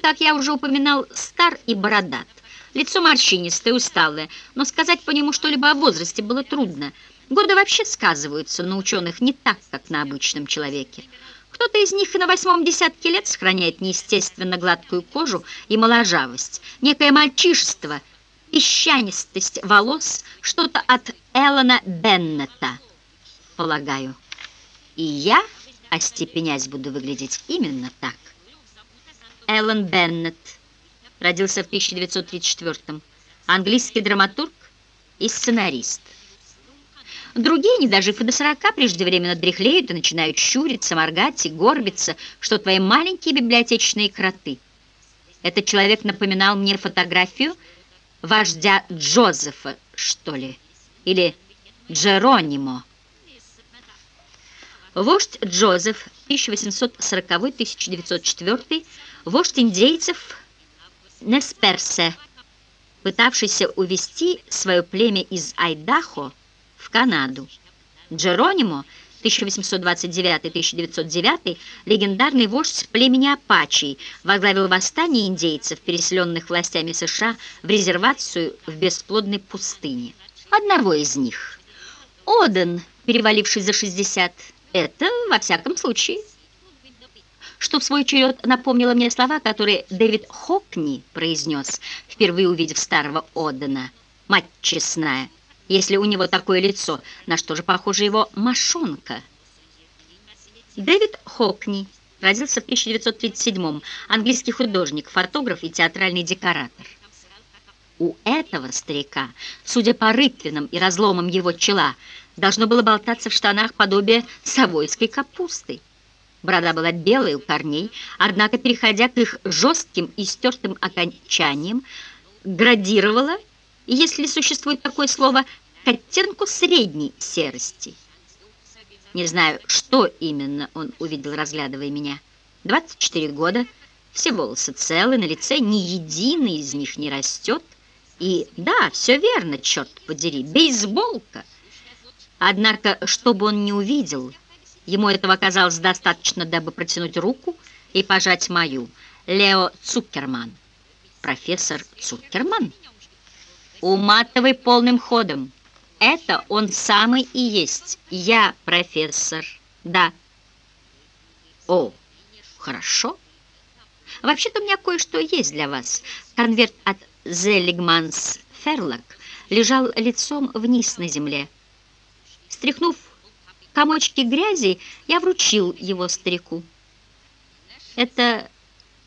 как я уже упоминал, стар и бородат. Лицо морщинистое, усталое, но сказать по нему что-либо о возрасте было трудно. Годы вообще сказываются на ученых не так, как на обычном человеке. Кто-то из них и на восьмом десятке лет сохраняет неестественно гладкую кожу и моложавость, некое мальчишество, песчанистость волос, что-то от Эллона Беннета, полагаю. И я, остепенясь, буду выглядеть именно так. Эллен Беннет родился в 1934 английский драматург и сценарист. Другие, не дожив и до сорока, преждевременно дряхлеют и начинают щуриться, моргать и горбиться, что твои маленькие библиотечные кроты. Этот человек напоминал мне фотографию вождя Джозефа, что ли, или Джеронимо. Вождь Джозеф, 1840-1904, вождь индейцев Несперсе, пытавшийся увести свое племя из Айдахо в Канаду. Джеронимо, 1829-1909, легендарный вождь племени Апачей, возглавил восстание индейцев, переселенных властями США в резервацию в бесплодной пустыне. Одного из них, Оден, переваливший за 60, это, во всяком случае, что в свой черед напомнило мне слова, которые Дэвид Хокни произнес, впервые увидев старого Одена. «Мать честная!» если у него такое лицо, на что же похожа его мошонка? Дэвид Хокни родился в 1937-м, английский художник, фотограф и театральный декоратор. У этого старика, судя по рытвинам и разломам его чела, должно было болтаться в штанах подобие совойской капусты. Борода была белой у корней, однако, переходя к их жестким и стертым окончаниям, градировала если существует такое слово, к оттенку средней серости. Не знаю, что именно он увидел, разглядывая меня. 24 года, все волосы целы, на лице ни единый из них не растет. И да, все верно, черт подери, бейсболка. Однако, что бы он не увидел, ему этого оказалось достаточно, дабы протянуть руку и пожать мою. Лео Цукерман. Профессор Цукерман. Уматывай полным ходом. Это он самый и есть. Я профессор. Да. О, хорошо. Вообще-то у меня кое-что есть для вас. Конверт от Зеллигманс Ферлок лежал лицом вниз на земле. Стряхнув комочки грязи, я вручил его старику. Это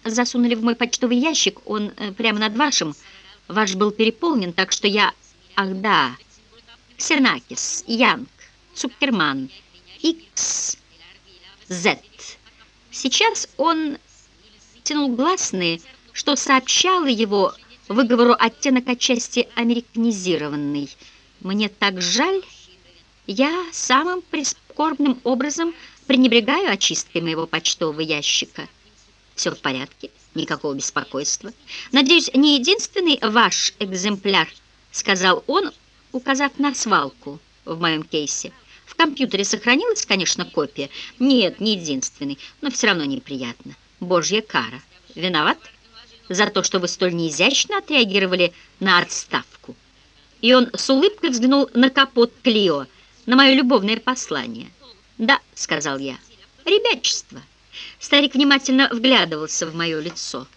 засунули в мой почтовый ящик, он э, прямо над вашим, Ваш был переполнен, так что я... Ах, да. Ксернакис, Янг, Цукерман, Икс, Зет. Сейчас он тянул гласные, что сообщало его выговору оттенок отчасти американизированный. Мне так жаль, я самым прискорбным образом пренебрегаю очисткой моего почтового ящика. Все в порядке никакого беспокойства. Надеюсь, не единственный ваш экземпляр, сказал он, указав на свалку в моем кейсе. В компьютере сохранилась, конечно, копия. Нет, не единственный, но все равно неприятно. Божья кара. Виноват за то, что вы столь неизящно отреагировали на отставку. И он с улыбкой взглянул на капот Клио, на мое любовное послание. «Да», — сказал я, — «ребячество». Старик внимательно вглядывался в мое лицо.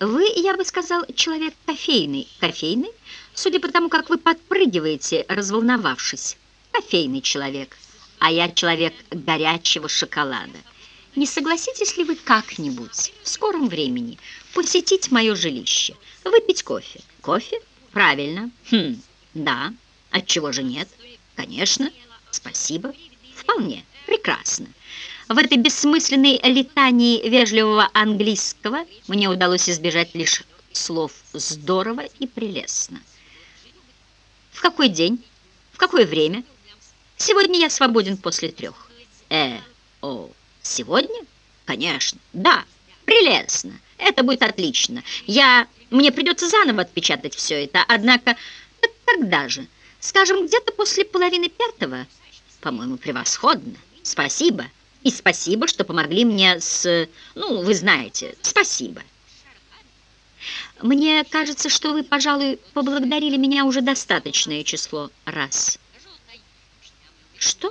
«Вы, я бы сказал, человек кофейный. Кофейный? Судя по тому, как вы подпрыгиваете, разволновавшись. Кофейный человек. А я человек горячего шоколада. Не согласитесь ли вы как-нибудь в скором времени посетить мое жилище, выпить кофе? Кофе? Правильно. Хм, да. Отчего же нет? Конечно. Спасибо. Вполне. Прекрасно. В этой бессмысленной летании вежливого английского мне удалось избежать лишь слов «здорово» и «прелестно». В какой день? В какое время? Сегодня я свободен после трех. Э, о, сегодня? Конечно, да, прелестно. Это будет отлично. Я... Мне придется заново отпечатать все это, однако... Так когда же? Скажем, где-то после половины пятого? По-моему, превосходно. Спасибо. И спасибо, что помогли мне с... Ну, вы знаете, спасибо. Мне кажется, что вы, пожалуй, поблагодарили меня уже достаточное число раз. Что?